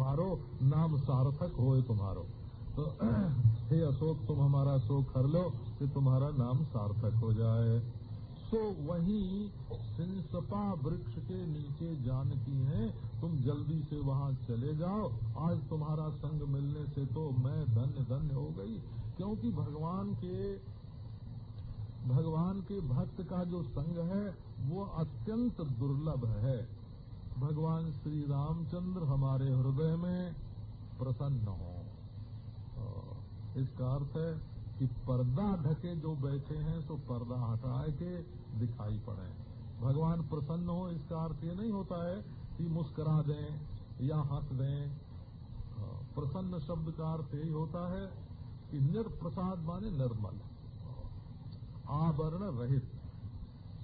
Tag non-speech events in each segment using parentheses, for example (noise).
मारो नाम सार्थक होए तुम्हारो। तो (clears throat) हे अशोक, तुम हमारा शोक कर लो कि तुम्हारा नाम सार्थक हो जाए। तो वही सिंसपा वृक्ष के नीचे जानकी हैं। तुम जल्दी से वहाँ चले जाओ। आज तुम्हारा संग मिलने से तो मैं धन्य धन्य हो गई। क्योंकि भगवान के भगवान के भक्त का जो संग है, वो अत्यंत दुर्लभ है। भगवान श्री रामचंद्र हमारे हृदय में प्रसन्न हो। इसका अर्थ है कि पर्दा ढके जो बैठे हैं तो पर्दा हटाए के दिखाई पड़े। भगवान प्रसन्न हो, इसका अर्थ ये नहीं होता है कि मुस्करा दें या हंस दें। प्रसन्न शब्द का अर्थ यही होता है कि निर्प्रसाद माने निर्मल आवरण रहित।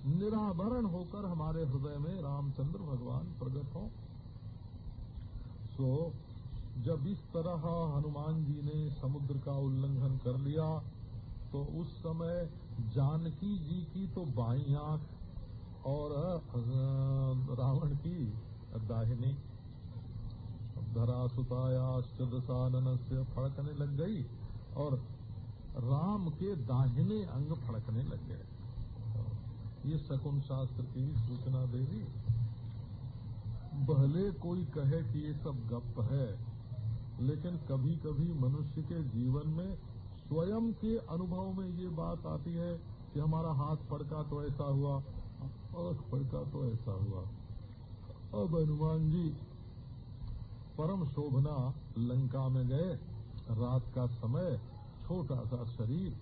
निराभरण होकर हमारे हृदय में रामचंद्र भगवान प्रकट हो। सो जब इस तरह हनुमान जी ने समुद्र का उल्लंघन कर लिया तो उस समय जानकी जी की तो बाई आँख और रावण की दाहिनी। धरा सुतायाश्चदसानन से फड़कने लग गई और राम के दाहिने अंग फड़कने लग गए। ये शकुन शास्त्र की सूचना दे दी। भले कोई कहे कि ये सब गप है, लेकिन कभी कभी मनुष्य के जीवन में स्वयं के अनुभव में ये बात आती है कि हमारा हाथ फड़का तो ऐसा हुआ और फड़का तो ऐसा हुआ। अब हनुमान जी, परम शोभना लंका में गए। रात का समय, छोटा सा शरीर।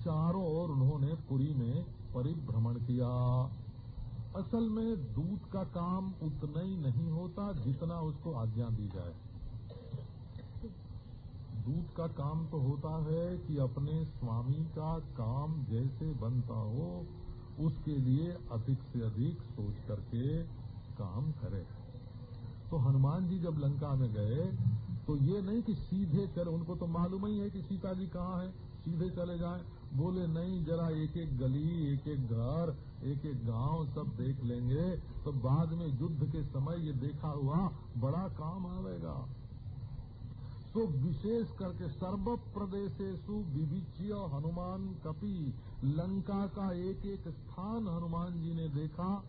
चारों ओर उन्होंने पुरी में परिभ्रमण किया। असल में दूत का काम उतना ही नहीं होता जितना उसको आज्ञा दी जाए। दूत का काम तो होता है कि अपने स्वामी का काम जैसे बनता हो, उसके लिए अधिक से अधिक सोच करके काम करे। तो हनुमान जी जब लंका में गए तो ये नहीं कि सीधे चले, उनको तो मालूम ही है कि सीता जी कहाँ है, सीधे चले जाएँ। बोले, नहीं, जरा एक एक गली, एक एक घर, एक एक गाँव सब देख लेंगे। तो बाद में युद्ध के समय ये देखा हुआ, बड़ा काम आवेगा। तो विशेष करके सर्व प्रदेशेशु विविच्य हनुमान कपि, लंका का एक एक स्थान हनुमान जी ने देखा।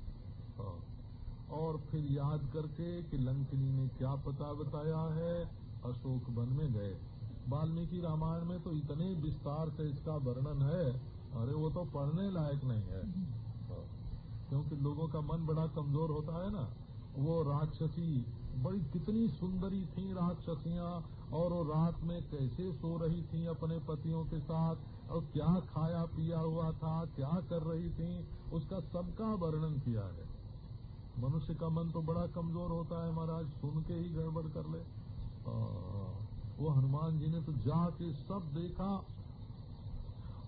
और फिर याद करके कि लंकनी ने क्या पता बताया है, अशोक वन में गए। वाल्मीकि रामायण में तो इतने विस्तार से इसका वर्णन है। अरे, वो तो पढ़ने लायक नहीं है। क्योंकि लोगों का मन बड़ा कमज़ोर होता है ना। वो राक्षसी, बड़ी कितनी सुंदरी थी राक्षसियाँ, और वो रात में कैसे सो रही थी अपने पतियों के साथ, और क्या खाया पिया हुआ था, क्या कर रही थी, उसका सबका वर्णन किया है। मनुष्य का मन तो बड़ा कमज़ोर होता है महाराज, सुन के ही गड़बड़ कर ले। वो हनुमान जी ने तो जाके सब देखा।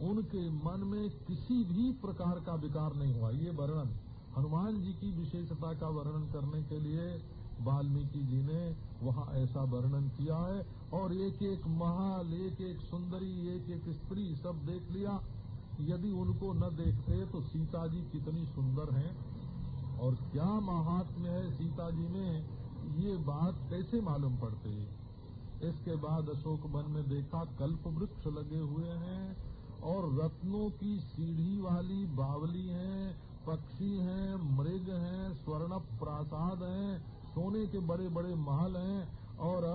उनके मन में किसी भी प्रकार का विकार नहीं हुआ। ये वर्णन, हनुमान जी की विशेषता का वर्णन करने के लिए वाल्मीकि जी ने वहाँ ऐसा वर्णन किया है और एक एक महाल एक एक सुंदरी एक एक स्त्री सब देख लिया। यदि उनको न देखते तो सीता जी कितनी सुंदर हैं। और क्या महात्म्य है सीता जी में, ये बात कैसे मालूम पड़ती? इसके बाद अशोक वन में देखा, कल्प वृक्ष लगे हुए हैं और रत्नों की सीढ़ी वाली बावली हैं, पक्षी हैं, मृग हैं, स्वर्ण प्रासाद हैं, सोने के बड़े बड़े महल हैं और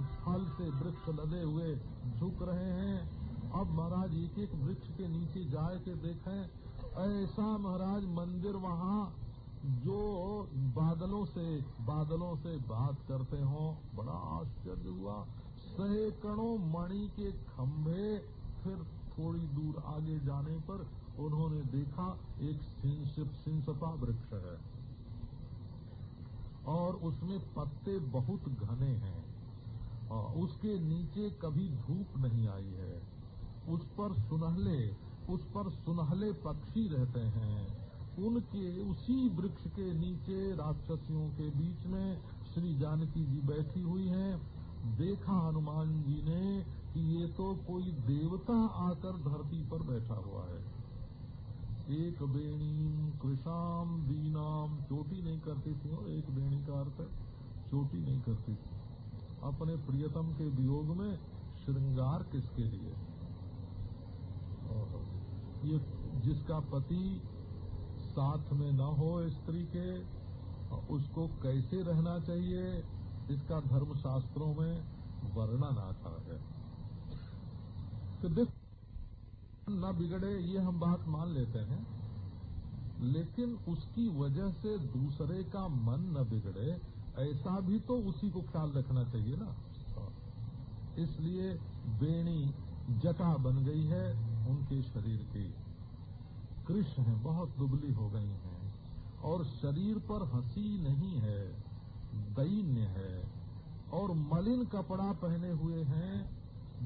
फल से वृक्ष लदे हुए झुक रहे हैं। अब महाराज एक एक वृक्ष के नीचे जाए के देखें। ऐसा महाराज, मंदिर वहाँ जो बादलों से बादलों से बात करते हो, बड़ा आश्चर्य हुआ। सैकड़ों मणि के खंभे फिर थोड़ी दूर आगे जाने पर उन्होंने देखा, एक सिंसपा वृक्ष है। और उसमें पत्ते बहुत घने हैं। उसके नीचे कभी धूप नहीं आई है। उस पर सुनहले, उस पर सुनहले पक्षी रहते हैं। उनके उसी वृक्ष के नीचे राक्षसियों के बीच में श्री जानकी जी बैठी हुई हैं। देखा हनुमान जी ने कि ये तो कोई देवता आकर धरती पर बैठा हुआ है। एक बेणी कृषाम दीनाम, चोटी नहीं करती थी। और एक बेणी का अर्थ चोटी नहीं करती थी। अपने प्रियतम के वियोग में श्रृंगार किसके लिए? ये जिसका पति साथ में न हो स्त्री के, उसको कैसे रहना चाहिए, इसका धर्मशास्त्रों में वर्णन आता है। तो देख, न बिगड़े, ये हम बात मान लेते हैं, लेकिन उसकी वजह से दूसरे का मन न बिगड़े, ऐसा भी तो उसी को ख्याल रखना चाहिए ना। इसलिए बेणी जटा बन गई है उनके शरीर की। कृष्ण है, बहुत दुबली हो गई हैं। और शरीर पर हँसी नहीं है, दैन्य है। और मलिन कपड़ा पहने हुए हैं,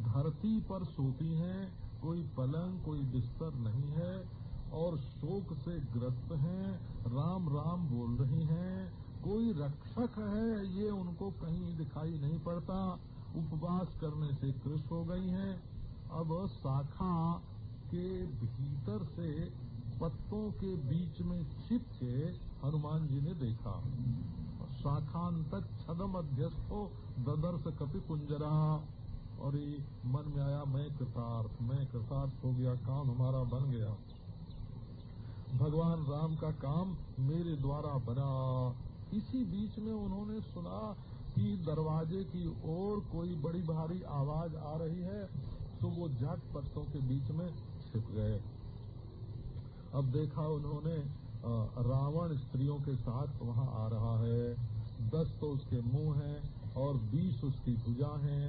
धरती पर सोती हैं, कोई पलंग, कोई बिस्तर नहीं है, और शोक से ग्रस्त हैं, राम राम बोल रही हैं, कोई रक्षक है, ये उनको कहीं दिखाई नहीं पड़ता। उपवास करने से कृष हो गई हैं। अब शाखा के भीतर से पत्तों के बीच में छिप के हनुमान जी ने देखा। शाखांत छदम अध्यस्थो ददर्श कपि कुंजरा। और ये मन में आया, मैं कृतार्थ मैं कृतार्थ हो गया, काम हमारा बन गया। भगवान राम का काम मेरे द्वारा बना। इसी बीच में उन्होंने सुना कि दरवाजे की ओर कोई बड़ी भारी आवाज़ आ रही है तो वो झट पत्तों के बीच में छिप गए। अब देखा उन्होंने रावण स्त्रियों के साथ वहाँ आ रहा है। दस तो उसके मुँह हैं और बीस उसकी भुजा हैं।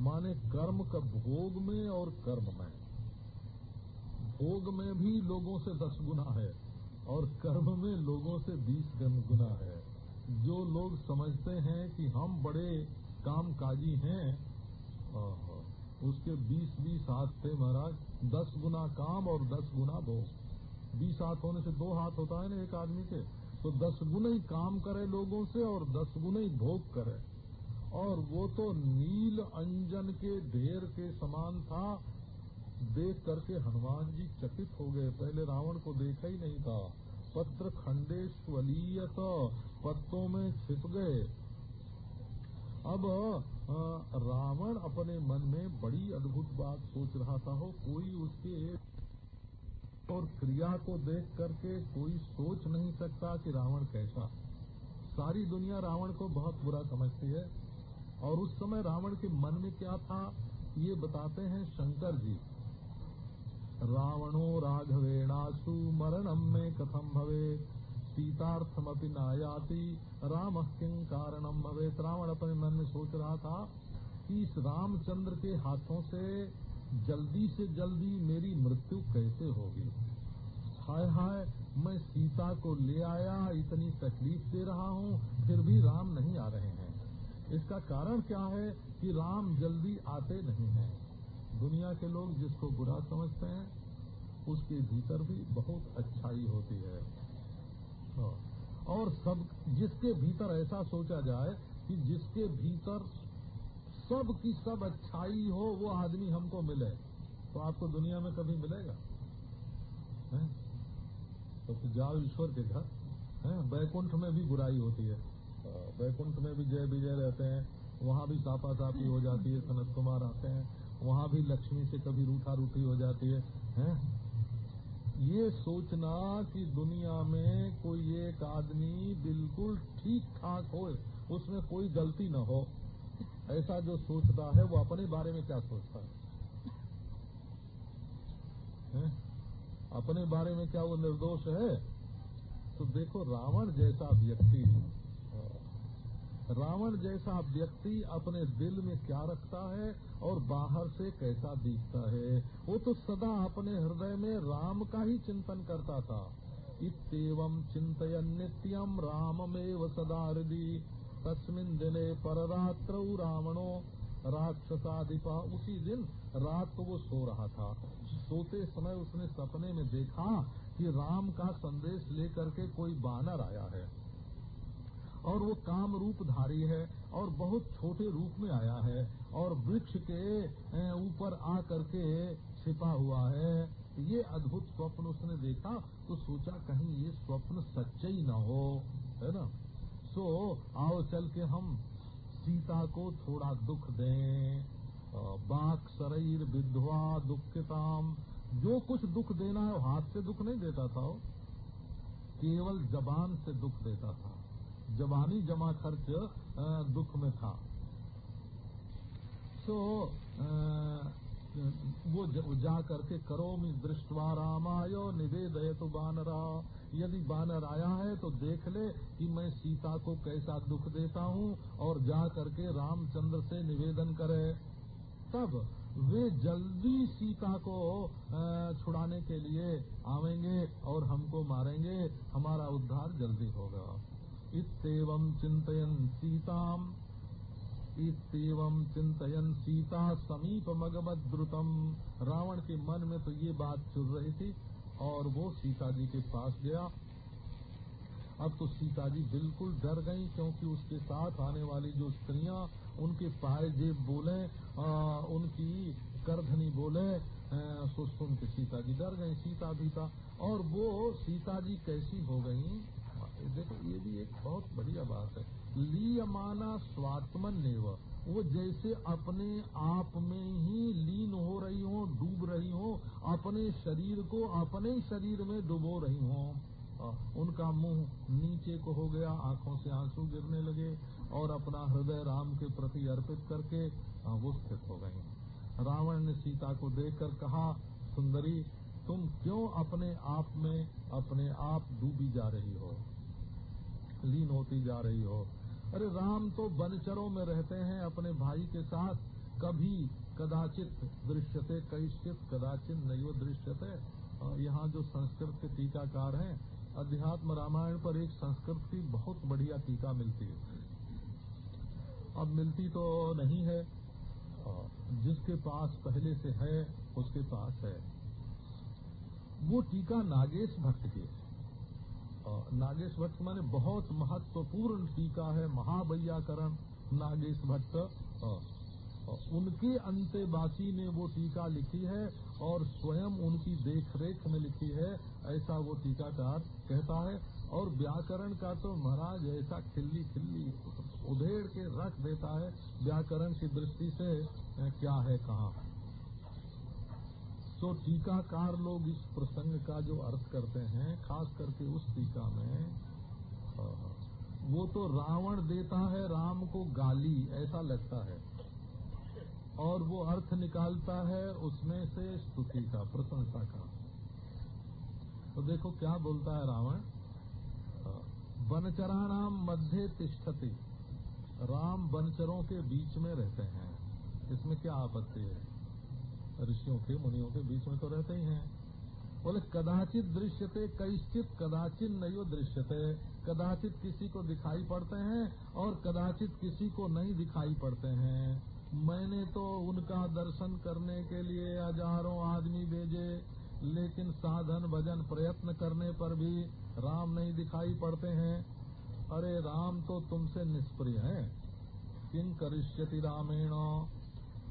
माने कर्म का भोग में और कर्म में। भोग में भी लोगों से दस गुना है और कर्म में लोगों से बीस गुना है। जो लोग समझते हैं कि हम बड़े कामकाजी हैं उसके बीस बीस हाथ थे महाराज। दस गुना काम और दस गुना भोग। बीस हाथ होने से दो हाथ होता है ना एक आदमी के तो दस गुना ही काम करे लोगों से और दस गुना ही भोग करे। और वो तो नील अंजन के ढेर के समान था, देख करके हनुमान जी चकित हो गए। पहले रावण को देखा ही नहीं था। पत्र खंडेश्वलीयत पत्तों में छिप गए। अब रावण अपने मन में बड़ी अद्भुत बात सोच रहा था। हो, कोई उसके और क्रिया को देख करके कोई सोच नहीं सकता कि रावण कैसा। सारी दुनिया रावण को बहुत बुरा समझती है और उस समय रावण के मन में क्या था, ये बताते हैं शंकर जी। रावणो राघवेणासु मरणम में कथम भवे, सीतार्थमपि नायाति, राम किं कारणम भवे रावण अपने मन में सोच रहा था कि इस रामचंद्र के हाथों से जल्दी से जल्दी मेरी मृत्यु कैसे होगी? हाय हाय, मैं सीता को ले आया, इतनी तकलीफ़ दे रहा हूँ, फिर भी राम नहीं आ रहे हैं। इसका कारण क्या है कि राम जल्दी आते नहीं हैं? दुनिया के लोग जिसको बुरा समझते हैं, उसके भीतर भी बहुत अच्छाई होती है। और सब जिसके भीतर ऐसा सोचा जाए कि जिसके भीतर सब की सब अच्छाई हो वो आदमी हमको मिले। तो आपको दुनिया में कभी मिलेगा? है? तो जाओ ईश्वर के घर। है? बैकुंठ में भी बुराई होती है। बैकुंठ में भी जय विजय रहते हैं। वहाँ भी सापा सापी हो जाती है सनत कुमार आते हैं। वहाँ भी लक्ष्मी से कभी रूठा रूठी हो जाती है, हैं? ये सोचना कि दुनिया में कोई एक आदमी बिल्कुल ठीक ठाक हो उसमें कोई गलती न हो। ऐसा जो सोचता है वो अपने बारे में क्या सोचता है, है? अपने बारे में क्या वो निर्दोष है? तो देखो रावण जैसा व्यक्ति रावण जैसा व्यक्ति अपने दिल में क्या रखता है और बाहर से कैसा दिखता है? वो तो सदा अपने हृदय में राम का ही चिंतन करता था। इतम चिंतन नित्यम राममेव सदा हृदय तस्मिन दिने पररात्र रावणो राक्षसाधिपा उसी दिन रात को वो सो रहा था। सोते समय उसने सपने में देखा कि राम का संदेश लेकर के कोई बानर आया है। और वो काम रूप धारी है और बहुत छोटे रूप में आया है और वृक्ष के ऊपर आ करके छिपा हुआ है। ये अद्भुत स्वप्न उसने देखा तो सोचा कहीं ये स्वप्न सच्चे ही न हो, है ना? सो आओ चल के हम सीता को थोड़ा दुख दें। बाक शरीर विधवा दुखताम। जो कुछ दुख देना है हाथ से दुख नहीं देता था केवल जबान से दुख देता था। जबानी जमा खर्च दुख में था। तो वो जा करके करो मी दृष्टवा रामायो निवेदय तो बानरा। यदि बानर आया है तो देख ले कि मैं सीता को कैसा दुख देता हूँ और जा करके रामचंद्र से निवेदन करे। तब वे जल्दी सीता को छुड़ाने के लिए आवेंगे और हमको मारेंगे। हमारा उद्धार जल्दी होगा। इतम चिंतन सीताम। इतम चिंतन सीता समीप मगमत द्रुतम रावण के मन में तो ये बात चल रही थी और वो सीता जी के पास गया। अब तो सीता जी बिल्कुल डर गई क्योंकि उसके साथ आने वाली जो स्त्रियाँ उनके पाए जेब बोले आ, उनकी करधनी बोले सो सुन के सीता जी डर गई सीता भी था। और वो सीता जी कैसी हो गई देखो ये भी एक बहुत बढ़िया बात है। लीयमाना स्वात्मन नेव वो जैसे अपने आप में ही लीन हो रही हो, डूब रही हो, अपने शरीर को अपने शरीर में डुबो रही हो। उनका मुँह नीचे को हो गया, आँखों से आँसू गिरने लगे और अपना हृदय राम के प्रति अर्पित करके वो स्थित हो गई। रावण ने सीता को देखकर कहा, सुंदरी, तुम क्यों अपने आप में अपने आप डूबी जा रही हो? लीन होती जा रही हो। अरे राम तो बनचरों में रहते हैं अपने भाई के साथ। कभी कदाचित दृश्यते कैश्चित कदाचित नहीं दृश्यते। यहाँ जो संस्कृत के टीकाकार हैं, अध्यात्म रामायण पर एक संस्कृत की बहुत बढ़िया टीका मिलती है। अब मिलती तो नहीं है जिसके पास पहले से है, उसके पास है। वो टीका नागेश भट्ट की नागेश भट्ट माने बहुत महत्वपूर्ण टीका है महावैयाकरण नागेश भट्ट। उनके अंत्यवासी ने वो टीका लिखी है और स्वयं उनकी देखरेख में लिखी है, ऐसा वो टीकाकार कहता है। और व्याकरण का तो महाराज ऐसा खिल्ली खिल्ली उधेड़ के रख देता है, व्याकरण की दृष्टि से क्या है कहाँ। तो टीकाकार लोग इस प्रसंग का जो अर्थ करते हैं, खास करके उस टीका में वो तो रावण देता है, राम को गाली, ऐसा लगता है। और वो अर्थ निकालता है उसमें से स्तुति का, प्रशंसा का। तो देखो क्या बोलता है रावण? बनचराणाम मध्य तिष्ठति। राम बनचरों के बीच में रहते हैं। इसमें क्या आपत्ति है? ऋषियों के, मुनियों के बीच में तो रहते ही हैं। बोले, कदाचित दृश्यते कैश्चित कदाचित नहीं दृश्यते कदाचित किसी को दिखाई पड़ते हैं और कदाचित किसी को नहीं दिखाई पड़ते हैं। मैंने तो उनका दर्शन करने के लिए हज़ारों आदमी भेजे, लेकिन साधन भजन प्रयत्न करने पर भी राम नहीं दिखाई पड़ते हैं। अरे, राम तो तुमसे निष्प्रिय है। किं करिष्यति रामेण?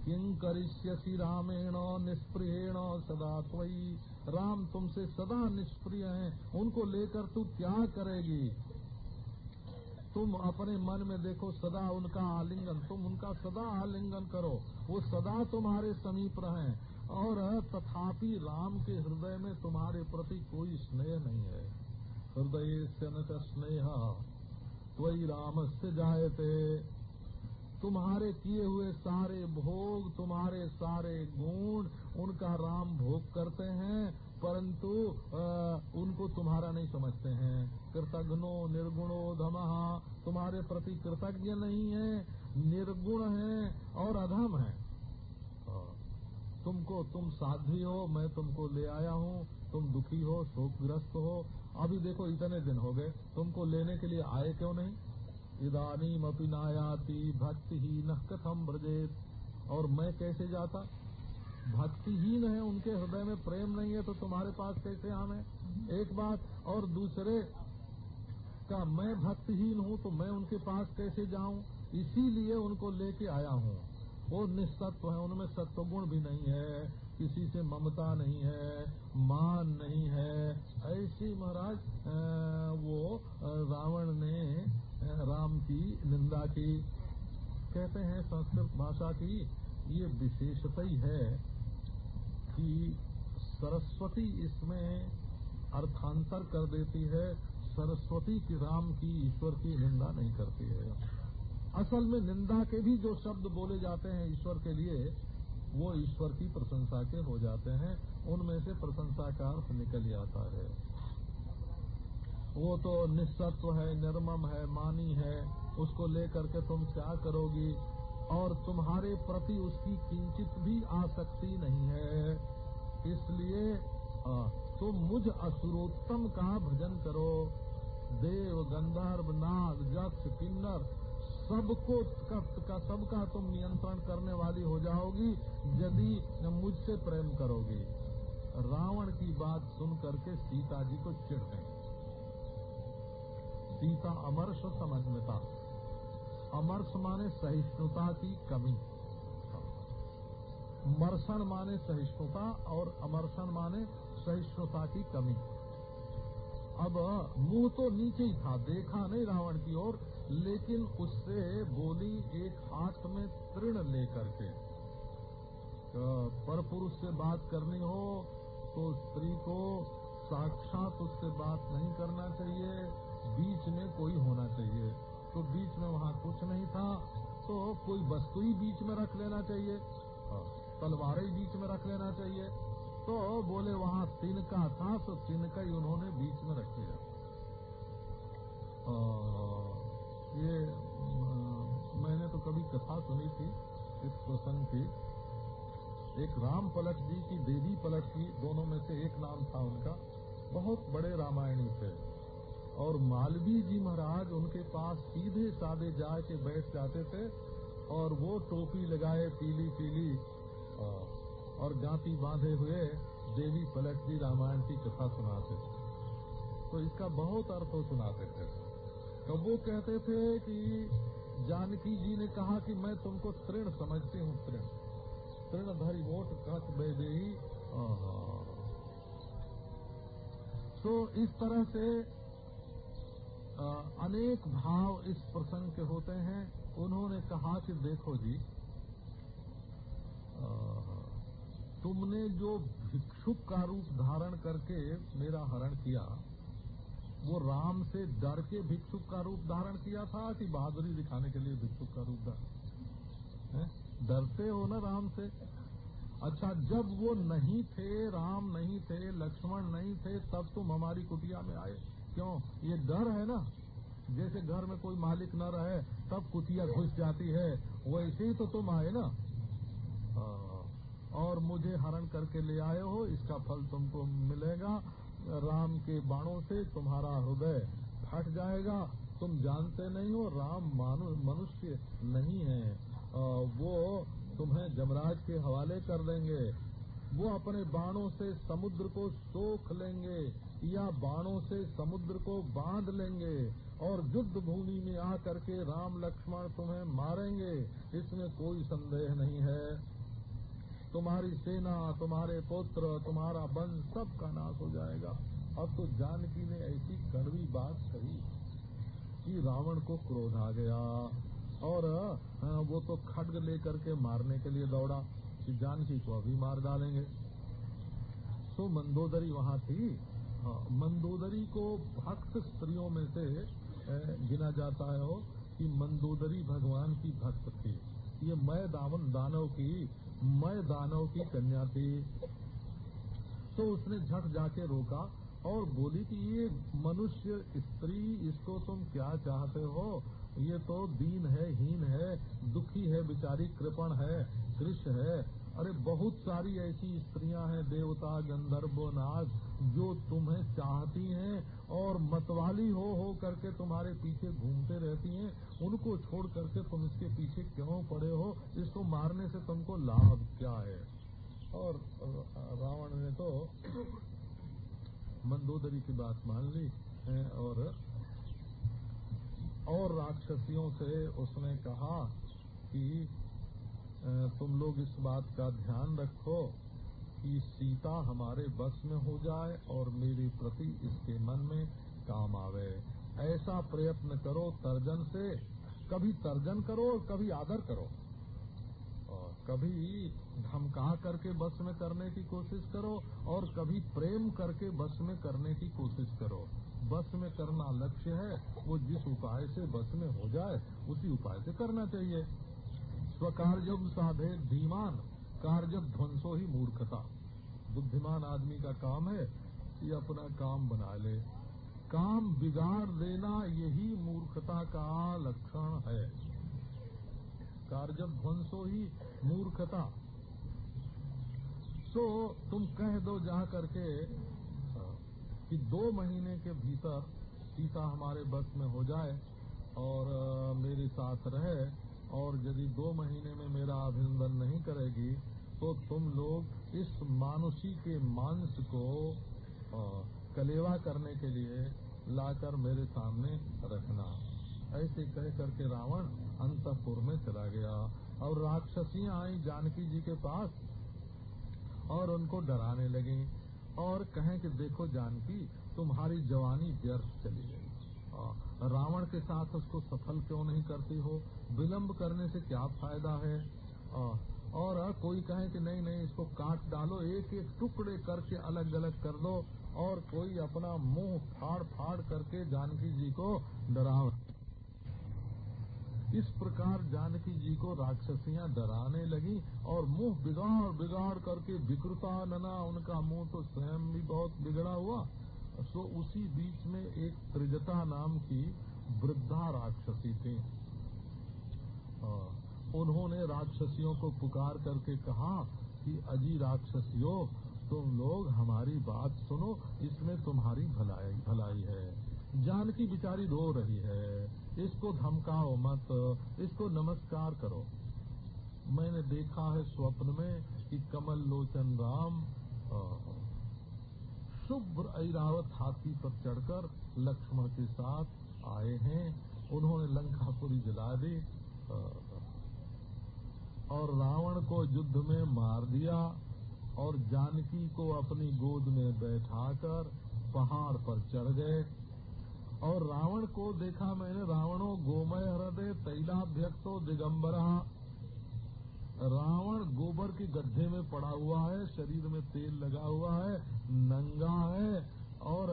किं करिष्यसी रामेण निष्प्रियण सदा त्वयी? राम तुमसे सदा निष्प्रिय हैं, उनको लेकर तू क्या करेगी? तुम अपने मन में देखो, सदा उनका आलिंगन, तुम उनका सदा आलिंगन करो। वो सदा तुम्हारे समीप रहें, और तथापि राम के हृदय में तुम्हारे प्रति कोई स्नेह नहीं है। हृदय से न स्नेह वही राम से जायते। तुम्हारे किए हुए सारे भोग, तुम्हारे सारे गुण, उनका राम भोग करते हैं, परंतु उनको तुम्हारा नहीं समझते हैं। कृतघ्नो, निर्गुणो धमहा, तुम्हारे प्रति कृतज्ञ नहीं है, निर्गुण है और अधम है। तुमको तुम साध्वी हो, मैं तुमको ले आया हूँ, तुम दुखी हो, शोकग्रस्त हो। अभी देखो, इतने दिन हो गए, तुमको लेने के लिए आए क्यों नहीं? इदानी अपनी नायाति भक्ति ही न कथम ब्रजेत और मैं कैसे जाता? भक्तिहीन है उनके हृदय में, प्रेम नहीं है तो तुम्हारे पास कैसे आवे एक बात और दूसरे का, मैं भक्तिहीन हूँ तो मैं उनके पास कैसे जाऊँ? इसीलिए उनको लेके आया हूँ। वो निस्तत्व है, उनमें सत्वगुण भी नहीं है, किसी से ममता नहीं है, मान नहीं है। ऐसी महाराज वो रावण ने राम की निंदा की। कहते हैं संस्कृत भाषा की, ये विशेषता ही है कि सरस्वती इसमें अर्थांतर कर देती है, सरस्वती की राम की ईश्वर की निंदा नहीं करती है। असल में निंदा के भी जो शब्द बोले जाते हैं ईश्वर के लिए, वो ईश्वर की प्रशंसा के हो जाते हैं, उनमें से प्रशंसा का अर्थ निकल जाता है। वो तो निस्सत्व है, निर्मम है, मानी है, उसको लेकर के तुम क्या करोगी? और तुम्हारे प्रति उसकी किंचित भी आसक्ति नहीं है। इसलिए तुम मुझ असुरोत्तम का भजन करो। देव, गंधर्व, नाग, जक्ष, किन्नर, सबको का, सबका तुम नियंत्रण करने वाली हो जाओगी, यदि मुझसे प्रेम करोगी। रावण की बात सुन करके सीता जी को चिढ़ गई। सीता अमर्ष समझता अमर्ष माने सहिष्णुता की कमी। मर्षण माने सहिष्णुता और अमर्षण माने सहिष्णुता की कमी। अब मुँह तो नीचे ही था, देखा नहीं रावण की ओर, लेकिन उससे बोली एक हाथ में तृण लेकर के। पर पुरुष से बात करनी हो तो स्त्री को साक्षात उससे बात नहीं करना चाहिए। बीच में कोई होना चाहिए। तो बीच में वहाँ कुछ नहीं था तो कोई वस्तु ही बीच में रख लेना चाहिए। तलवार ही बीच में रख लेना चाहिए। तो बोले, वहाँ तिनका था तो तिनका ही उन्होंने बीच में रख लिया। ये मैंने तो कभी कथा सुनी थी, इस प्रसंग की। एक राम पलट जी की देवी पलट की दोनों में से एक नाम था उनका। बहुत बड़े रामायणी थे। और मालवीय जी महाराज उनके पास सीधे साधे जाके बैठ जाते थे और वो टोपी लगाए पीली पीली और गांती बांधे हुए देवी पलट जी रामायण की कथा सुनाते थे। तो इसका बहुत अर्थ वो सुनाते थे। तो वो कहते थे कि जानकी जी ने कहा कि मैं तुमको तृण समझती हूँ, तृण। तृण धरी वोट कच बे तो इस तरह से अनेक भाव इस प्रसंग के होते हैं। उन्होंने कहा कि देखो जी तुमने जो भिक्षुक का रूप धारण करके मेरा हरण किया, वो राम से डर के भिक्षुक का रूप धारण किया था कि बहादुरी दिखाने के लिए भिक्षुक का रूप धारण डरते हो ना राम से? अच्छा जब वो नहीं थे, राम नहीं थे, लक्ष्मण नहीं थे, तब तुम हमारी कुटिया में आए। क्यों? ये डर है ना। जैसे घर में कोई मालिक न रहे, तब कुतिया घुस जाती है। वैसे ही तो तुम आए ना। और मुझे हरण करके ले आए हो, इसका फल तुमको मिलेगा। राम के बाणों से तुम्हारा हृदय फट जाएगा। तुम जानते नहीं हो, राम मनुष्य नहीं है। वो तुम्हें जमराज के हवाले कर देंगे। वो अपने बाणों से समुद्र को सोख लेंगे। या बाणों से समुद्र को बाँध लेंगे और युद्ध भूमि में आकर के राम लक्ष्मण तुम्हें मारेंगे, इसमें कोई संदेह नहीं है। तुम्हारी सेना, तुम्हारे पुत्र, तुम्हारा वंश सब का नाश हो जाएगा। अब तो जानकी ने ऐसी कड़वी बात कही कि रावण को क्रोध आ गया और वो तो खड्ग लेकर के मारने के लिए दौड़ा कि जानकी को अभी मार डालेंगे। तो मंदोदरी वहाँ थी मंदोदरी को भक्त स्त्रियों में से गिना जाता है कि मंदोदरी भगवान की भक्त थी। ये मैं दामन दानव की मैं दानव की कन्या थी। तो उसने झट जाके रोका और बोली कि ये मनुष्य स्त्री, इसको तुम क्या चाहते हो? ये तो दीन है, हीन है, दुखी है, बिचारी, कृपण है कृष है अरे बहुत सारी ऐसी स्त्रियाँ हैं, देवता, गंधर्व, नाग, जो तुम्हें चाहती हैं और मतवाली हो हो करके तुम्हारे पीछे घूमते रहती हैं। उनको छोड़ करके तुम इसके पीछे क्यों पड़े हो? इसको मारने से तुमको लाभ क्या है? और रावण ने तो मंदोदरी की बात मान ली और और राक्षसियों से उसने कहा कि तुम लोग इस बात का ध्यान रखो कि सीता हमारे बस में हो जाए और मेरे प्रति इसके मन में काम आवे। ऐसा प्रयत्न करो, तर्जन से। कभी तर्जन करो और कभी आदर करो। और कभी धमका करके बस में करने की कोशिश करो और कभी प्रेम करके बस में करने की कोशिश करो। बस में करना लक्ष्य है, वो जिस उपाय से बस में हो जाए, उसी उपाय से करना चाहिए। स्वकार्यम साधे धीमान, कार्य ध्वंसो ही मूर्खता। बुद्धिमान आदमी का काम है कि अपना काम बना ले। काम बिगाड़ देना यही मूर्खता का लक्षण है। कार्य ध्वंसो ही मूर्खता। सो तुम कह दो जा करके कि दो महीने के भीतर सीता हमारे बस में हो जाए और मेरे साथ रहे। और यदि दो महीने में मेरा अभिनंदन नहीं करेगी तो तुम लोग इस मानुषी के मांस को कलेवा करने के लिए लाकर मेरे सामने रखना। ऐसे कह करके रावण अंतपुर में चला गया और राक्षसियाँ आई जानकी जी के पास और उनको डराने लगी और कहें कि देखो जानकी, तुम्हारी जवानी व्यर्थ चली गई। रावण के साथ उसको सफल क्यों नहीं करती हो? विलंब करने से क्या फ़ायदा है? और कोई कहे कि नहीं नहीं, इसको काट डालो, एक एक टुकड़े करके अलग अलग कर दो, और कोई अपना मुँह फाड़ फाड़ करके जानकी जी को डराव इस प्रकार जानकी जी को राक्षसियाँ डराने लगी, और मुँह बिगाड़ बिगाड़ करके विकृता नना उनका मुँह तो स्वयं भी बहुत बिगड़ा हुआ। सो उसी बीच में एक त्रिजता नाम की वृद्धा राक्षसी थी। उन्होंने राक्षसियों को पुकार करके कहा कि, अजी राक्षसियों, तुम लोग हमारी बात सुनो, इसमें तुम्हारी भलाई भलाई है। जानकी बिचारी रो रही है। इसको धमकाओ मत, इसको नमस्कार करो। मैंने देखा है स्वप्न में कि कमल लोचन राम शुभ्र ऐरावत हाथी पर चढ़कर लक्ष्मण के साथ आए हैं। उन्होंने लंकापुरी जला दी और रावण को युद्ध में मार दिया और जानकी को अपनी गोद में बैठाकर पहाड़ पर चढ़ गए। और रावण को देखा मैंने, रावणों, गोमय हृदय, तैलाभ्यक्तो, दिगंबरा रावण गोबर के गड्ढे में पड़ा हुआ है, शरीर में तेल लगा हुआ है, नंगा है और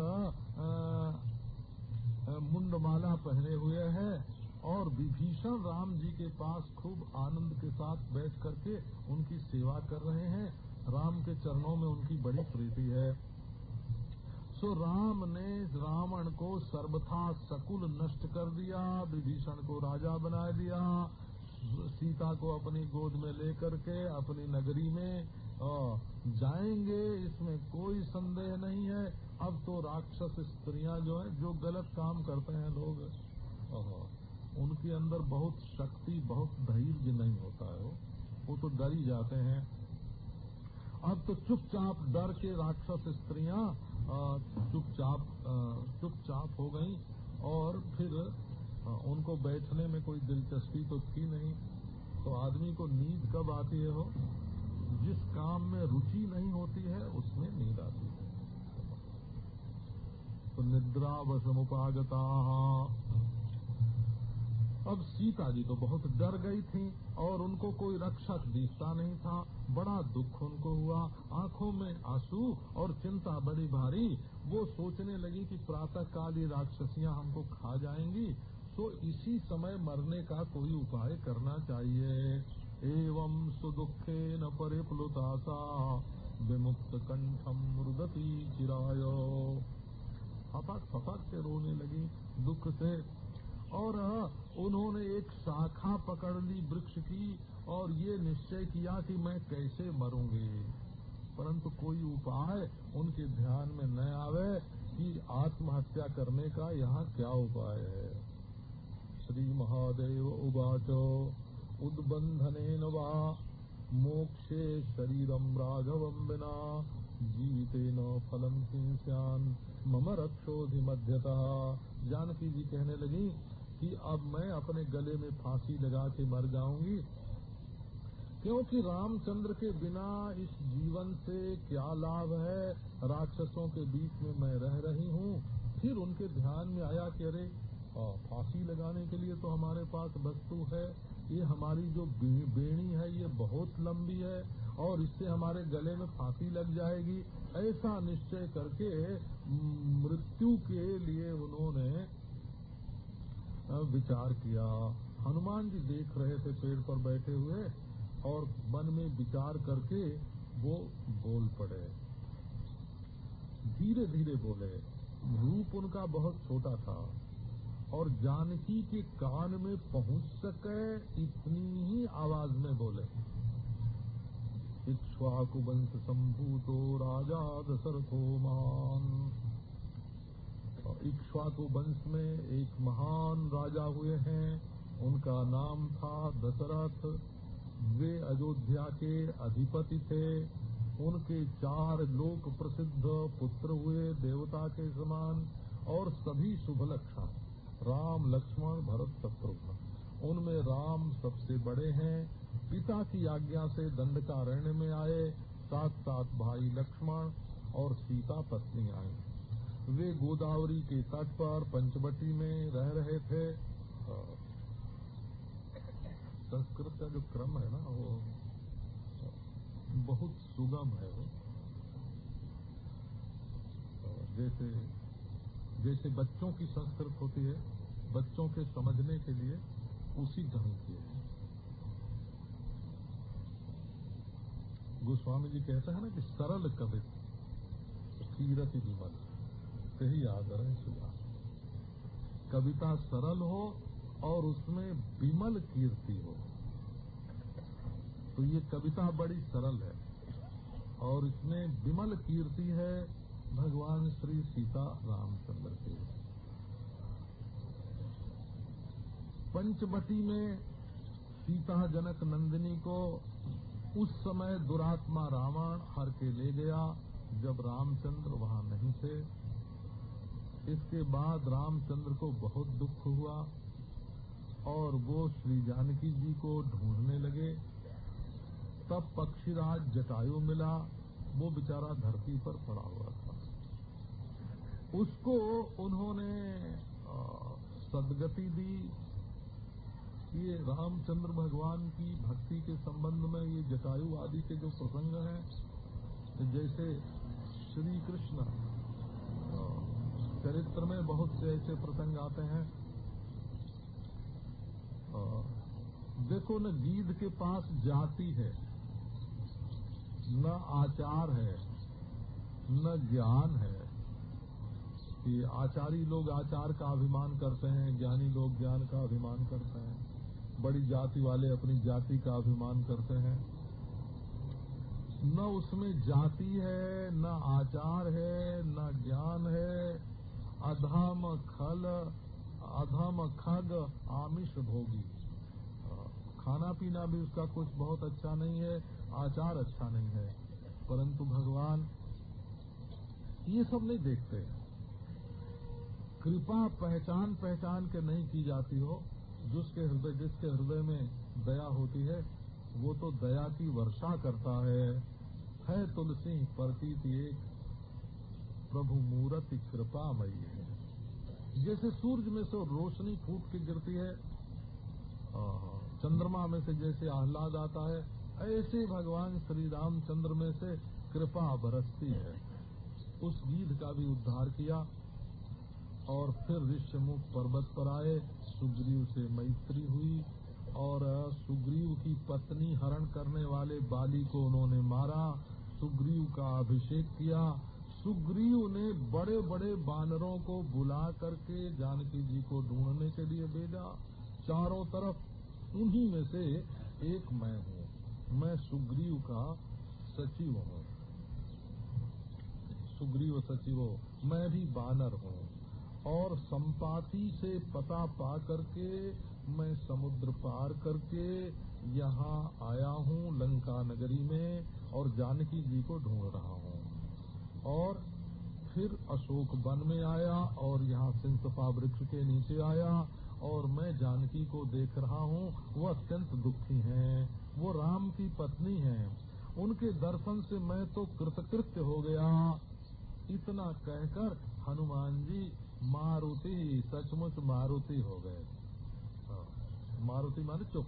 मुंडमाला पहने हुए है और विभीषण राम जी के पास खूब आनंद के साथ बैठ करके उनकी सेवा कर रहे हैं। राम के चरणों में उनकी बड़ी प्रीति है। सो राम ने रावण को सर्वथा सकुल नष्ट कर दिया, विभीषण को राजा बना दिया सीता को अपनी गोद में लेकर के, अपनी नगरी में जाएँगे। इसमें कोई संदेह नहीं है। अब तो राक्षस स्त्रियाँ जो है, जो गलत काम करते हैं लोग उनके अंदर बहुत शक्ति, बहुत धैर्य नहीं होता है। वो तो डर ही जाते हैं। अब तो चुपचाप डर के राक्षस स्त्रियाँ चुपचाप चुपचाप हो गई और फिर उनको बैठने में कोई दिलचस्पी तो थी नहीं। तो आदमी को नींद कब आती है हो जिस काम में रुचि नहीं होती है, उसमें नींद आती है। तो निद्रा वसमुपागता अब सीता जी तो बहुत डर गई थी और उनको कोई रक्षक दिखता नहीं था। बड़ा दुख उनको हुआ। आँखों में आँसू और चिंता बड़ी भारी। वो सोचने लगी कि प्रातः काल राक्षसियाँ हमको खा जाएँगी। तो इसी समय मरने का कोई उपाय करना चाहिए। एवं सुदुखे न परिप्लुता सा, विमुक्त कंठम रुदती चिराय। फपक फपक से रोने लगी दुख से। और उन्होंने एक शाखा पकड़ ली वृक्ष की और ये निश्चय किया कि मैं कैसे मरूँगी। परंतु कोई उपाय उनके ध्यान में न आवे कि आत्महत्या करने का यहाँ क्या उपाय है। श्री महादेव उवाचो। उद्बंधने वा मोक्षे शरीरम राघवम बिना जीविते न फलम किंस्यान मम रक्षोधि मध्यता। जानकी जी कहने लगी कि अब मैं अपने गले में फांसी लगा के मर जाऊँगी। क्योंकि रामचंद्र के बिना इस जीवन से क्या लाभ है? राक्षसों के बीच में मैं रह रही हूँ। फिर उनके ध्यान में आया कि अरे आ, फांसी लगाने के लिए तो हमारे पास वस्तु है। ये हमारी जो बेणी है ये बहुत लंबी है और इससे हमारे गले में फांसी लग जाएगी। ऐसा निश्चय करके मृत्यु के लिए उन्होंने विचार किया। हनुमान जी देख रहे थे पेड़ पर बैठे हुए और मन में विचार करके वो बोल पड़े। धीरे धीरे बोले रूप उनका बहुत छोटा था। और जानकी के कान में पहुँच सके इतनी ही आवाज़ में बोले। इक्ष्वाकु वंश संभूतो राजा दशरथो मान और इक्ष्वाकु वंश में एक महान राजा हुए हैं। उनका नाम था दशरथ। वे अयोध्या के अधिपति थे। उनके चार लोक प्रसिद्ध पुत्र हुए देवता के समान और सभी शुभ लक्षण। राम, लक्ष्मण, भरत, शत्रुघ्न। उनमें राम सबसे बड़े हैं। पिता की आज्ञा से दंडकारण्य में आए। साथ साथ भाई लक्ष्मण और सीता पत्नी आई वे गोदावरी के तट पर पंचवटी में रह रहे थे। संस्कृत का जो क्रम है ना, वो बहुत सुगम है वो। जैसे जैसे बच्चों की संस्कृत होती है, बच्चों के समझने के लिए उसी ढंग की है। गोस्वामी जी कहते हैं ना कि सरल कवित, कीरति विमल, कही आदर है सुधा कविता सरल हो और उसमें विमल कीर्ति हो। तो ये कविता बड़ी सरल है और इसमें विमल कीर्ति है भगवान श्री सीता रामचंद्र के पंचवटी में सीता जनक नंदिनी को उस समय दुरात्मा रावण हर के ले गया, जब रामचंद्र वहाँ नहीं थे। इसके बाद रामचंद्र को बहुत दुख हुआ और वो श्री जानकी जी को ढूँढने लगे। तब पक्षीराज जटायु मिला, वो बेचारा धरती पर पड़ा हुआ था। उसको उन्होंने सदगति दी। ये रामचंद्र भगवान की भक्ति के संबंध में ये जटायु आदि के जो प्रसंग हैं, जैसे श्री कृष्ण चरित्र में बहुत से ऐसे प्रसंग आते हैं। देखो न, गीध के पास जाति है, न आचार है, न ज्ञान है। कि आचारी लोग आचार का अभिमान करते हैं, ज्ञानी लोग ज्ञान का अभिमान करते हैं, बड़ी जाति वाले अपनी जाति का अभिमान करते हैं। न उसमें जाति है, न आचार है, न ज्ञान है। अधम खल, अधम खग आमिष भोगी। खाना पीना भी उसका कुछ बहुत अच्छा नहीं है, आचार अच्छा नहीं है। परंतु भगवान ये सब नहीं देखते। कृपा पहचान पहचान के नहीं की जाती हो, जिसके हृदय जिसके हृदय में दया होती है, वो तो दया की वर्षा करता है। है तुलसी, प्रतीत एक, प्रभु मूर्ति कृपामयी है। जैसे सूरज में से रोशनी फूट के गिरती है चंद्रमा में से जैसे आह्लाद आता है, ऐसे भगवान श्री रामचंद्र में से कृपा बरसती है। उस गीध का भी उद्धार किया और फिर ऋषमुख पर्वत पर आए। सुग्रीव से मैत्री हुई और सुग्रीव की पत्नी हरण करने वाले बाली को उन्होंने मारा। सुग्रीव का अभिषेक किया। सुग्रीव ने बड़े बड़े बानरों को बुला करके जानकी जी को ढूँढने के लिए भेजा। चारों तरफ़ उन्हीं में से एक मैं हूँ। मैं सुग्रीव का सचिव हूँ। सुग्रीव सचिव, मैं भी बानर हूँ। और संपाति से पता पा करके मैं समुद्र पार करके यहाँ आया हूँ लंका नगरी में और जानकी जी को ढूंढ रहा हूँ। और फिर अशोक वन में आया और यहाँ सिंसपा वृक्ष के नीचे आया और मैं जानकी को देख रहा हूँ, वो अत्यंत दुखी हैं, वो राम की पत्नी हैं। उनके दर्शन से मैं तो कृतकृत्य हो गया। इतना कहकर हनुमान जी मारुति सचमुच मारुति हो गए। हाँ, मारुति माने चुप।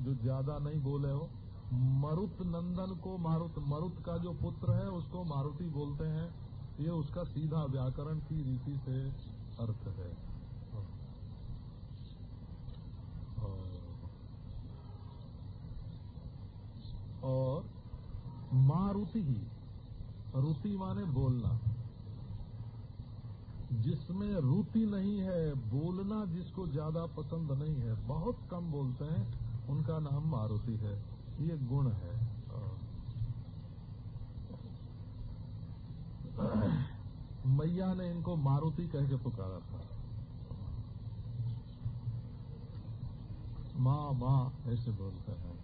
जो ज़्यादा नहीं बोले हो। मरुत नंदन को मारुत मरुत का जो पुत्र है उसको मारुति बोलते हैं। ये उसका सीधा व्याकरण की रीति से अर्थ है। और मारुति ही रुति माने बोलना। जिसमें रुति नहीं है, बोलना जिसको ज़्यादा पसंद नहीं है, बहुत कम बोलते हैं, उनका नाम मारुति है। ये गुण है। मैया ने इनको मारुति कह के पुकारा था। माँ माँ, ऐसे बोलते हैं।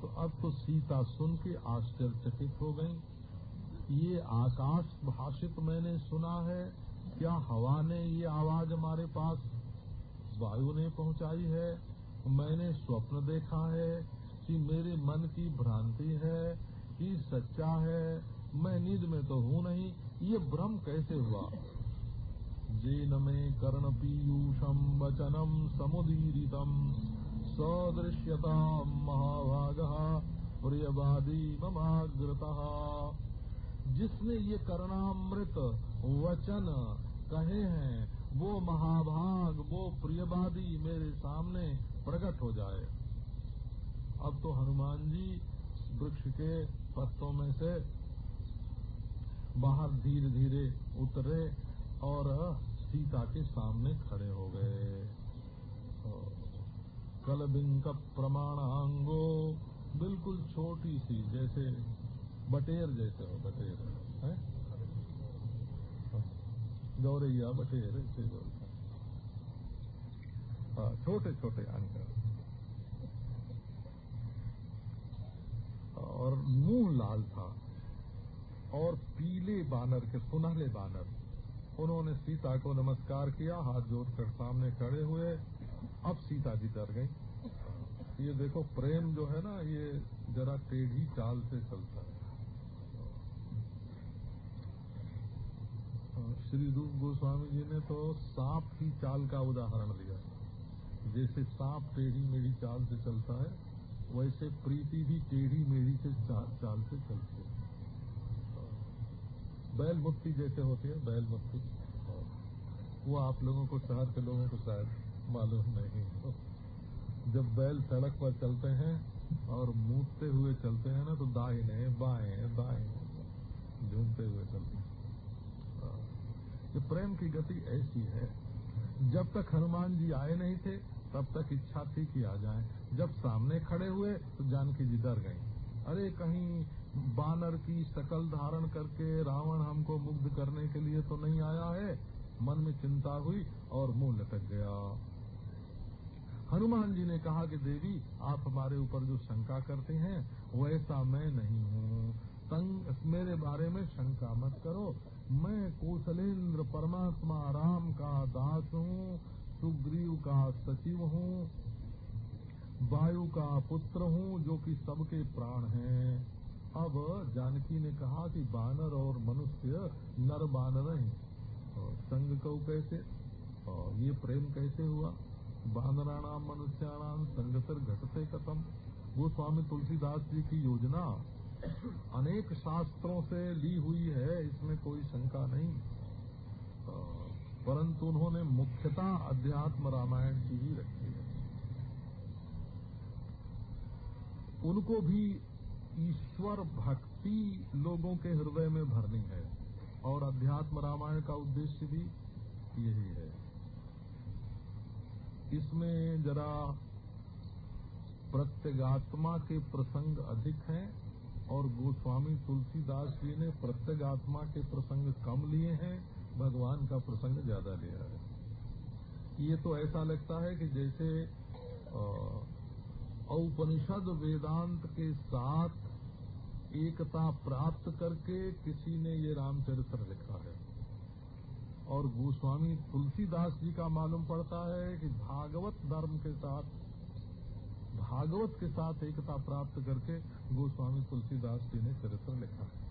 तो अब तो सीता सुन के आश्चर्यचकित हो गई। ये आकाश भाषित मैंने सुना है, क्या हवा ने ये आवाज़ हमारे पास वायु ने पहुंचाई है? मैंने स्वप्न देखा है कि मेरे मन की भ्रांति है, कि सच्चा है, मैं निज में तो हूँ नहीं, ये भ्रम कैसे हुआ? जेन में कर्ण पीयूषम वचनम समुदीरितम, सदृश्यता महाभाग, प्रियवादी ममाग्रता। जिसने ये कर्णामृत वचन कहे हैं, वो महाभाग, वो प्रियवादी मेरे सामने प्रकट हो जाए। अब तो हनुमान जी वृक्ष के पत्तों में से बाहर धीरे धीरे उतरे और सीता के सामने खड़े हो गए। कलबिंक प्रमाणांगो बिल्कुल छोटी सी, जैसे बटेर जैसे हो, बटेर। है? गौरैया बटेर ऐसे बोलते हाँ। छोटे छोटे अंक और मुँह लाल था। और पीले बानर के सुनहले बानर। उन्होंने सीता को नमस्कार किया, हाथ जोड़कर सामने खड़े हुए। अब सीता जी डर गई। ये देखो, प्रेम जो है ना, ये जरा टेढ़ी चाल से चलता है। श्री रूप गोस्वामी जी ने तो सांप की चाल का उदाहरण दिया। जैसे सांप टेढ़ी मेढ़ी चाल से चलता है वैसे प्रीति भी टेढ़ी मेढ़ी से चा, चाल से चलती है। बैल मुक्ति जैसे होती है बैल मुक्ति। वो आप लोगों को शहर के लोगों को शायद मालूम नहीं जब बैल सड़क पर चलते हैं और मूतते हुए चलते हैं ना तो दाहिने बाएँ दाएँ झूमते हुए चलते हैं। ये प्रेम की गति ऐसी है। जब तक हनुमान जी आए नहीं थे, तब तक इच्छा थी कि आ जाएँ। जब सामने खड़े हुए तो जानकी जी डर गई। अरे, कहीं बानर की शकल धारण करके रावण हमको मुग्ध करने के लिए तो नहीं आया है? मन में चिंता हुई और मुँह लटक गया। हनुमान जी ने कहा कि देवी, आप हमारे ऊपर जो शंका करते हैं, वैसा मैं नहीं हूँ। मेरे बारे में शंका मत करो। मैं कौशलेंद्र परमात्मा राम का दास हूँ, सुग्रीव का सचिव हूँ, वायु का पुत्र हूँ, जो कि सबके प्राण हैं। अब जानकी ने कहा कि बानर और मनुष्य नर बानर हैं संग को कैसे? और ये प्रेम कैसे हुआ? बानराणाम मनुष्याणाम संगतर घटते कथम। वो स्वामी तुलसीदास जी की योजना अनेक शास्त्रों से ली हुई है, इसमें कोई शंका नहीं। परंतु उन्होंने मुख्यता अध्यात्म रामायण की ही रखी है। उनको भी ईश्वर भक्ति लोगों के हृदय में भरनी है, और अध्यात्म रामायण का उद्देश्य भी यही है। इसमें जरा प्रत्यगात्मा के प्रसंग अधिक हैं। और गोस्वामी तुलसीदास जी ने प्रत्यगात्मा के प्रसंग कम लिए हैं, भगवान का प्रसंग ज़्यादा लिया है। ये तो ऐसा लगता है कि जैसे औपनिषद वेदांत के साथ एकता प्राप्त करके किसी ने ये रामचरित्र लिखा है। और गोस्वामी तुलसीदास जी का मालूम पड़ता है कि भागवत धर्म के साथ भागवत के साथ एकता प्राप्त करके गोस्वामी तुलसीदास जी ने चरित्र लिखा है।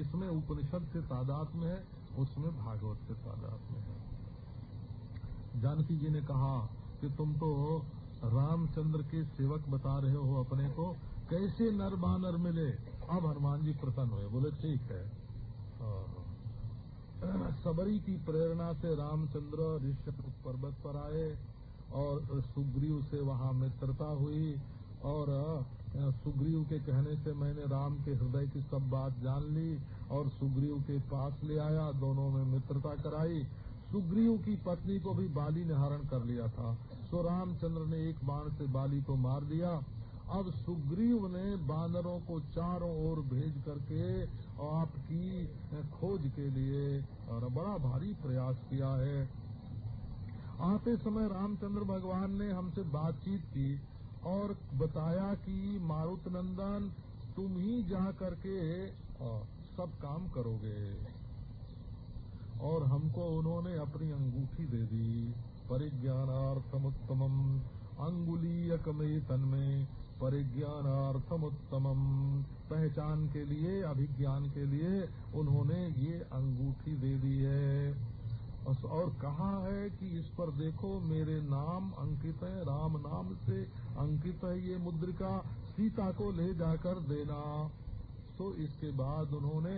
इसमें उपनिषद से तादाद में है, उसमें भागवत के तादाद में है। जानकी जी ने कहा कि तुम तो रामचंद्र के सेवक बता रहे हो अपने को, कैसे नर बानर मिले? अब हनुमान जी प्रसन्न हुए, बोले, ठीक है। (clears throat) सबरी की प्रेरणा से रामचंद्र ऋषभ पर्वत पर आए। और सुग्रीव से वहाँ मित्रता हुई और सुग्रीव के कहने से मैंने राम के हृदय की सब बात जान ली और सुग्रीव के पास ले आया, दोनों में मित्रता कराई। सुग्रीव की पत्नी को भी बाली ने हरण कर लिया था। सो रामचंद्र ने एक बाण से बाली को मार दिया। अब सुग्रीव ने बानरों को चारों ओर भेज करके आपकी खोज के लिए और बड़ा भारी प्रयास किया है। आते समय रामचंद्र भगवान ने हमसे बातचीत की और बताया कि मारुत नंदन तुम ही जा करके सब काम करोगे। और हमको उन्होंने अपनी अंगूठी दे दी। परिज्ञानार्थम उत्तमम अंगुलीयक में परिज्ञानार्थम उत्तमम पहचान के लिए, अभिज्ञान के लिए उन्होंने ये अंगूठी दे दी है। और कहा है कि इस पर देखो, मेरे नाम अंकित है, राम नाम से अंकित है ये मुद्रिका, सीता को ले जाकर देना। तो इसके बाद उन्होंने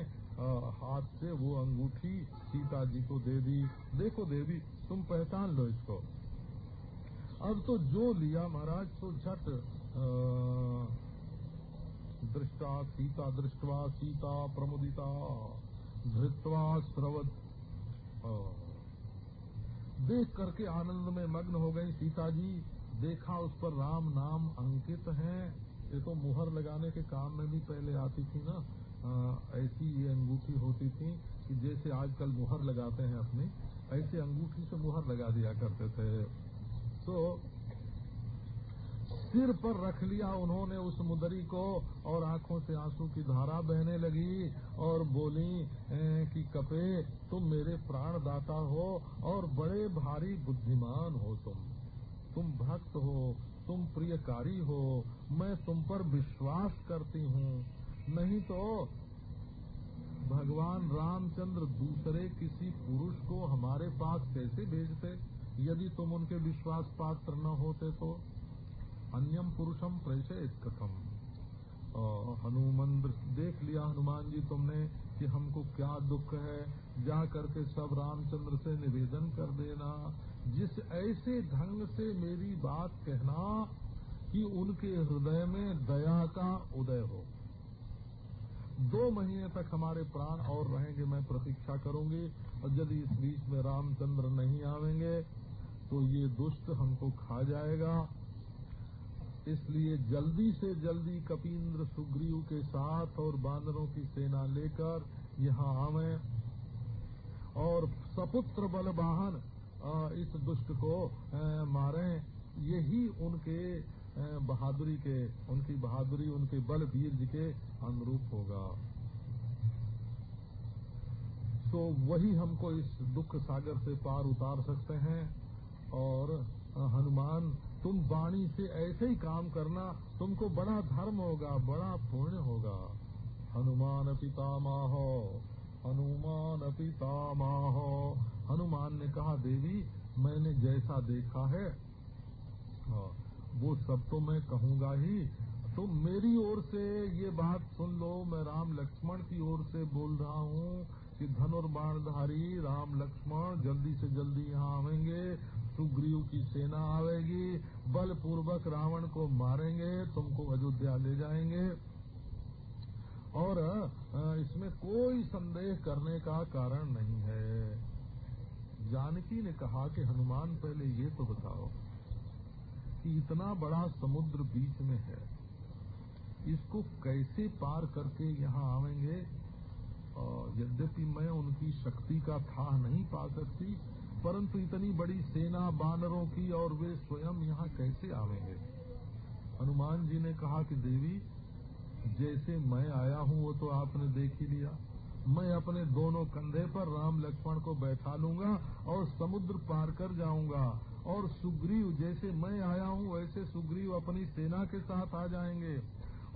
हाथ से वो अंगूठी सीता जी को दे दी। देखो देवी, तुम पहचान लो इसको। अब तो जो लिया महाराज तो झट दृष्टा सीता दृष्टवा, सीता प्रमुदिता, धृत्वा स्रवत देख करके आनंद में मग्न हो गई सीता जी देखा उस पर राम नाम अंकित है। ये तो मुहर लगाने के काम में भी पहले आती थी ना। आ, ऐसी ये अंगूठी होती थी कि जैसे आजकल मुहर लगाते हैं अपनी ऐसे अंगूठी से मुहर लगा दिया करते थे। तो सिर पर रख लिया उन्होंने उस मुदरी को और आँखों से आँसू की धारा बहने लगी और बोली कि कपे, तुम मेरे प्राण दाता हो और बड़े भारी बुद्धिमान हो तुम। तुम भक्त हो, तुम प्रियकारी हो, मैं तुम पर विश्वास करती हूँ। नहीं तो भगवान रामचंद्र दूसरे किसी पुरुष को हमारे पास कैसे भेजते? यदि तुम उनके विश्वास पात्र न होते तो अन्यम पुरुषम प्रेषित कथम हनुमान देख लिया हनुमान जी तुमने कि हमको क्या दुख है। जा करके सब रामचंद्र से निवेदन कर देना। जिस ऐसे ढंग से मेरी बात कहना कि उनके हृदय में दया का उदय हो। दो महीने तक हमारे प्राण और रहेंगे, मैं प्रतीक्षा करूँगी। और यदि इस बीच में रामचंद्र नहीं आवेंगे तो ये दुष्ट हमको खा जाएगा। इसलिए जल्दी से जल्दी कपींद्र सुग्रीव के साथ और बानरों की सेना लेकर यहाँ आवे और सपुत्र बल वाहन इस दुष्ट को मारे। यही उनके बहादुरी के, उनकी बहादुरी, उनके बल वीर के अनुरूप होगा। तो वही हमको इस दुख सागर से पार उतार सकते हैं और हनुमान तुम वाणी से ऐसे ही काम करना तुमको बड़ा धर्म होगा बड़ा पुण्य होगा। हनुमान पितामह हनुमान पितामह। हनुमान ने कहा देवी मैंने जैसा देखा है हाँ, वो सब तो मैं कहूँगा ही। तो मेरी ओर से ये बात सुन लो मैं राम लक्ष्मण की ओर से बोल रहा हूँ कि धनुर्बाणधारी राम लक्ष्मण जल्दी से जल्दी यहाँ आवेंगे। सुग्रीव की सेना आवेगी। बलपूर्वक रावण को मारेंगे, तुमको अयोध्या ले जाएँगे। और इसमें कोई संदेह करने का कारण नहीं है। जानकी ने कहा कि हनुमान, पहले ये तो बताओ कि इतना बड़ा समुद्र बीच में है, इसको कैसे पार करके यहाँ आवेंगे? यद्यपि मैं उनकी शक्ति का था नहीं पा सकती परंतु इतनी बड़ी सेना बानरों की और वे स्वयं यहाँ कैसे आवेंगे? हनुमान जी ने कहा कि देवी, जैसे मैं आया हूँ, वो तो आपने देख ही लिया। मैं अपने दोनों कंधे पर राम लक्ष्मण को बैठा लूँगा और समुद्र पार कर जाऊँगा और सुग्रीव जैसे मैं आया हूँ, वैसे सुग्रीव अपनी सेना के साथ आ जाएँगे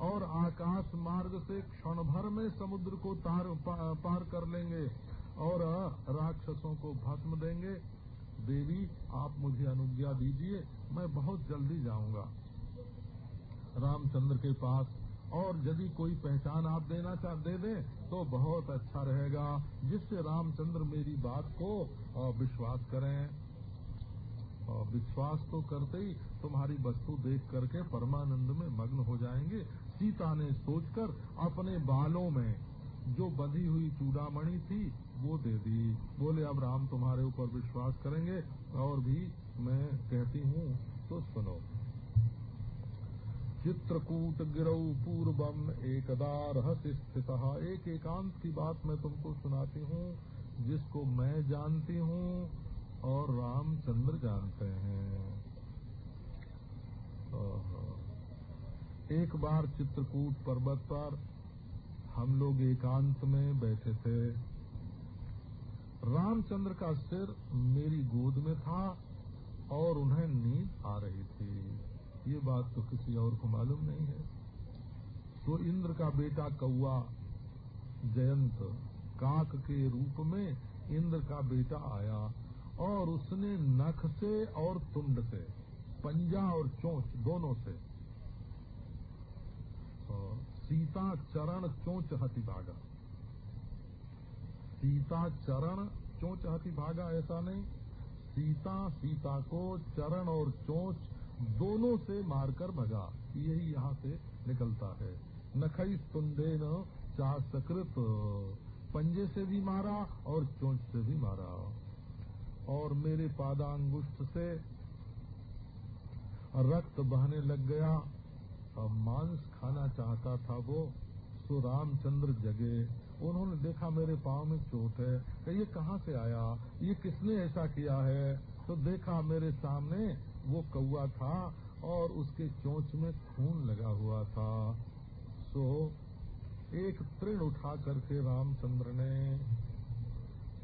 और आकाश मार्ग से क्षण भर में समुद्र को तार पार कर लेंगे। और राक्षसों को भस्म देंगे। देवी, आप मुझे अनुज्ञा दीजिए, मैं बहुत जल्दी जाऊँगा। रामचंद्र के पास, और यदि कोई पहचान आप देना चाह, दे दें तो बहुत अच्छा रहेगा, जिससे रामचंद्र मेरी बात को विश्वास करें। और विश्वास तो करते ही तुम्हारी वस्तु देख करके परमानंद में मग्न हो जाएँगे। सीता ने सोचकर अपने बालों में, जो बंधी हुई चूड़ामणि थी वो दे दी। बोले, अब राम तुम्हारे ऊपर विश्वास करेंगे और भी मैं कहती हूँ तो सुनो। चित्रकूट गिरऊ पूर्वम एकदा रहस्य स्थित। एक एकांत की बात मैं तुमको सुनाती हूँ, जिसको मैं जानती हूँ और रामचंद्र जानते हैं। एक बार चित्रकूट पर्वत पर हम लोग एकांत में बैठे थे। रामचंद्र का सिर मेरी गोद में था और उन्हें नींद आ रही थी। ये बात तो किसी और को मालूम नहीं है। तो इंद्र का बेटा कौआ जयंत काक के रूप में इंद्र का बेटा आया और उसने नख से और तुंड से, पंजा और चोंच दोनों से सीता चरण चोंच हति भागा सीता चरण चोंच हति भागा, ऐसा नहीं। सीता सीता को चरण और चोंच दोनों से मारकर भगा, यही यहाँ से निकलता है। नखई तुंडे न चार सकृत पंजे से भी मारा और चोंच से भी मारा। और मेरे पादांगुष्ठ से रक्त बहने लग गया। और मांस खाना चाहता था वो तो रामचंद्र जगे। उन्होंने देखा, मेरे पाँव में चोट है। ये कहाँ से आया? ये किसने ऐसा किया है? तो देखा, मेरे सामने वो कौआ था और उसके चोंच में खून लगा हुआ था। सो, एक तृण उठा करके रामचंद्र ने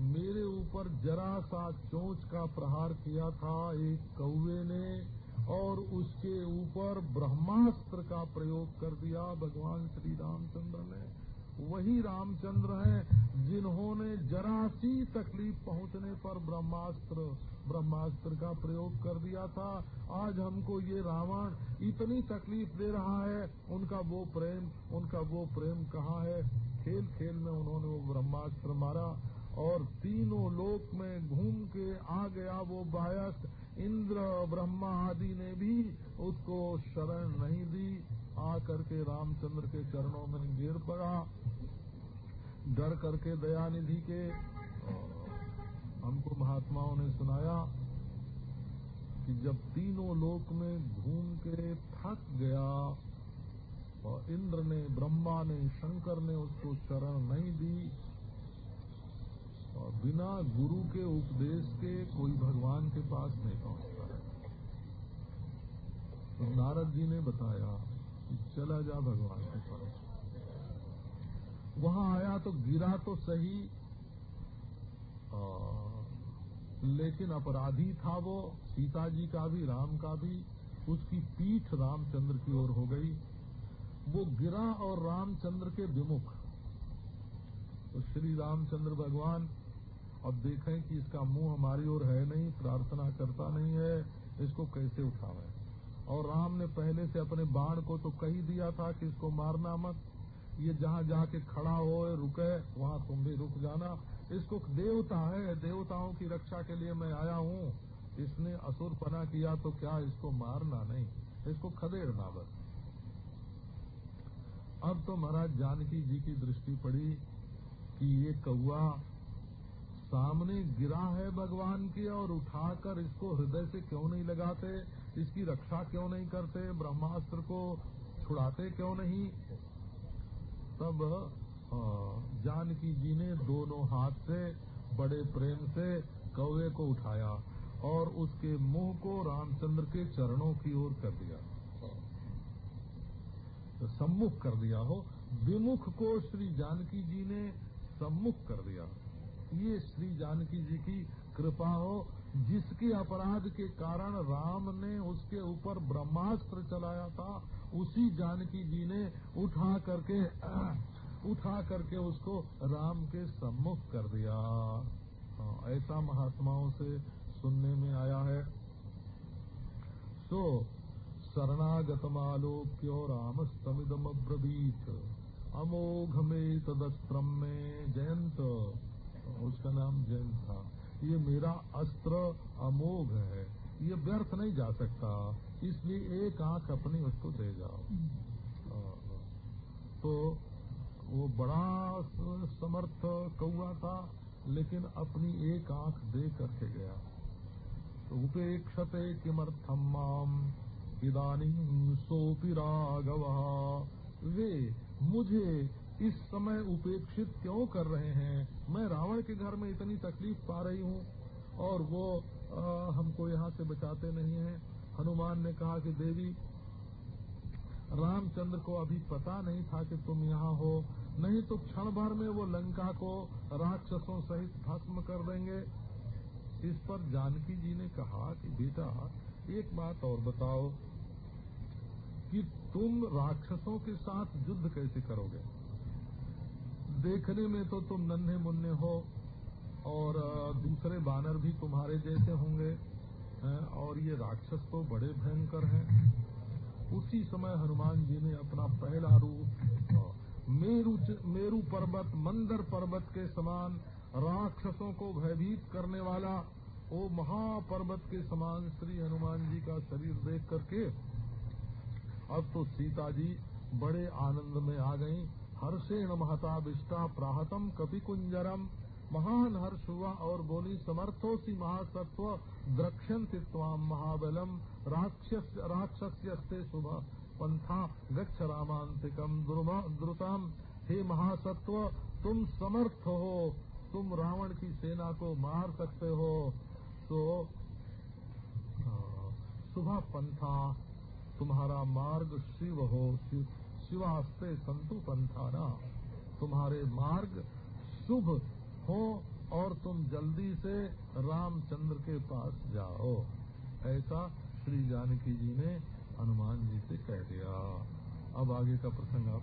मेरे ऊपर जरा सा चोंच का प्रहार किया था, एक कौवे ने, और उसके ऊपर ब्रह्मास्त्र का प्रयोग कर दिया भगवान श्री रामचंद्र ने। वही रामचंद्र हैं जिन्होंने जरा सी तकलीफ़ पहुँचने पर ब्रह्मास्त्र ब्रह्मास्त्र का प्रयोग कर दिया था। आज हमको ये रावण इतनी तकलीफ़ दे रहा है। उनका वो प्रेम, उनका वो प्रेम कहाँ है? खेल खेल में उन्होंने वो ब्रह्मास्त्र मारा और तीनों लोक में घूम के आ गया वो बायस। इंद्र, ब्रह्मा आदि ने भी उसको शरण नहीं दी। आ करके रामचंद्र के चरणों में गिर पड़ा। डर करके दया दयानिधि के हमको महात्माओं ने सुनाया कि जब तीनों लोक में घूम के थक गया और इंद्र ने, ब्रह्मा ने, शंकर ने उसको शरण नहीं दी और बिना गुरु के उपदेश के कोई भगवान के पास नहीं पहुँचता है। तो नारद जी ने बताया कि चला जा भगवान के पास। वहाँ आया तो गिरा तो सही आ, लेकिन अपराधी था वो सीता जी का भी राम का भी उसकी पीठ रामचंद्र की ओर हो गई। वो गिरा और रामचंद्र के विमुख। तो श्री रामचंद्र भगवान अब देखें कि इसका मुँह हमारी ओर है नहीं प्रार्थना करता नहीं है इसको कैसे उठावे? और राम ने पहले से अपने बाण को तो कही दिया था कि इसको मारना मत। ये जहाँ जाके खड़ा हो रुके, वहाँ तुम भी रुक जाना। इसको देवता है। देवताओं की रक्षा के लिए मैं आया हूँ। इसने असुर पना किया तो क्या इसको मारना नहीं? इसको खदेड़ना बस। अब तो महाराज जानकी जी की दृष्टि पड़ी कि ये कौआ सामने गिरा है भगवान की और उठाकर इसको हृदय से क्यों नहीं लगाते? इसकी रक्षा क्यों नहीं करते? ब्रह्मास्त्र को छुड़ाते क्यों नहीं? तब जानकी जी ने दोनों हाथ से, बड़े प्रेम से कौवे को उठाया और उसके मुँह को रामचंद्र के चरणों की ओर कर दिया। तो सम्मुख कर दिया हो। विमुख को श्री जानकी जी ने सम्मुख कर दिया। ये श्री जानकी जी की कृपा हो, जिसके अपराध के कारण राम ने उसके ऊपर ब्रह्मास्त्र चलाया था। उसी जानकी जी ने उठा करके उठा करके उसको राम के सम्मुख कर दिया। हाँ, ऐसा महात्माओं से सुनने में आया है। सो शरणागतमालोक्यो रामस्तमिदम अब्रवीत अमोघ में तदस्त्रम में जयंत उसका नाम जयंत था। ये मेरा अस्त्र अमोघ है। ये व्यर्थ नहीं जा सकता। इसलिए एक आँख अपनी उसको दे जाओ। तो वो बड़ा समर्थ कौआ था लेकिन अपनी एक आँख दे करके गया। तो उपेक्षते किमर्थम माम इदानी सोपि राघव। वे मुझे इस समय उपेक्षित क्यों कर रहे हैं? मैं रावण के घर में इतनी तकलीफ़ पा रही हूँ और वो आ, हमको यहाँ से बचाते नहीं हैं। हनुमान ने कहा कि देवी, रामचंद्र को अभी पता नहीं था कि तुम यहाँ हो। नहीं तो क्षण भर में वो लंका को राक्षसों सहित भस्म कर देंगे। इस पर जानकी जी ने कहा कि बेटा, एक बात और बताओ कि तुम राक्षसों के साथ युद्ध कैसे करोगे? देखने में तो तुम नन्हे मुन्ने हो और दूसरे बानर भी तुम्हारे जैसे होंगे। और ये राक्षस तो बड़े भयंकर हैं। उसी समय हनुमान जी ने अपना पहला रूप, मेरु मेरु पर्वत, मंदर पर्वत के समान राक्षसों को भयभीत करने वाला वो महापर्वत के समान श्री हनुमान जी का शरीर देख करके अब तो सीता जी बड़े आनंद में आ गईं। हर्षेण महता विष्टा प्राहतम कपि कुंजरम महान हर्ष हुआ और बोली समर्थोसी महासत्व द्रक्षंति त्वाम महाबलम राक्षस राक्षस्य सुबह पंथा गच्छ रामांतिकम द्रुतम हे महासत्व तुम समर्थ हो, तुम रावण की सेना को मार सकते हो। तो सुबह पंथा तुम्हारा मार्ग शिव हो शिवास्ते संतु पंथाना तुम्हारे मार्ग शुभ हो और तुम जल्दी से रामचंद्र के पास जाओ। ऐसा श्री जानकी जी ने हनुमान जी से कह दिया। अब आगे का प्रसंग आप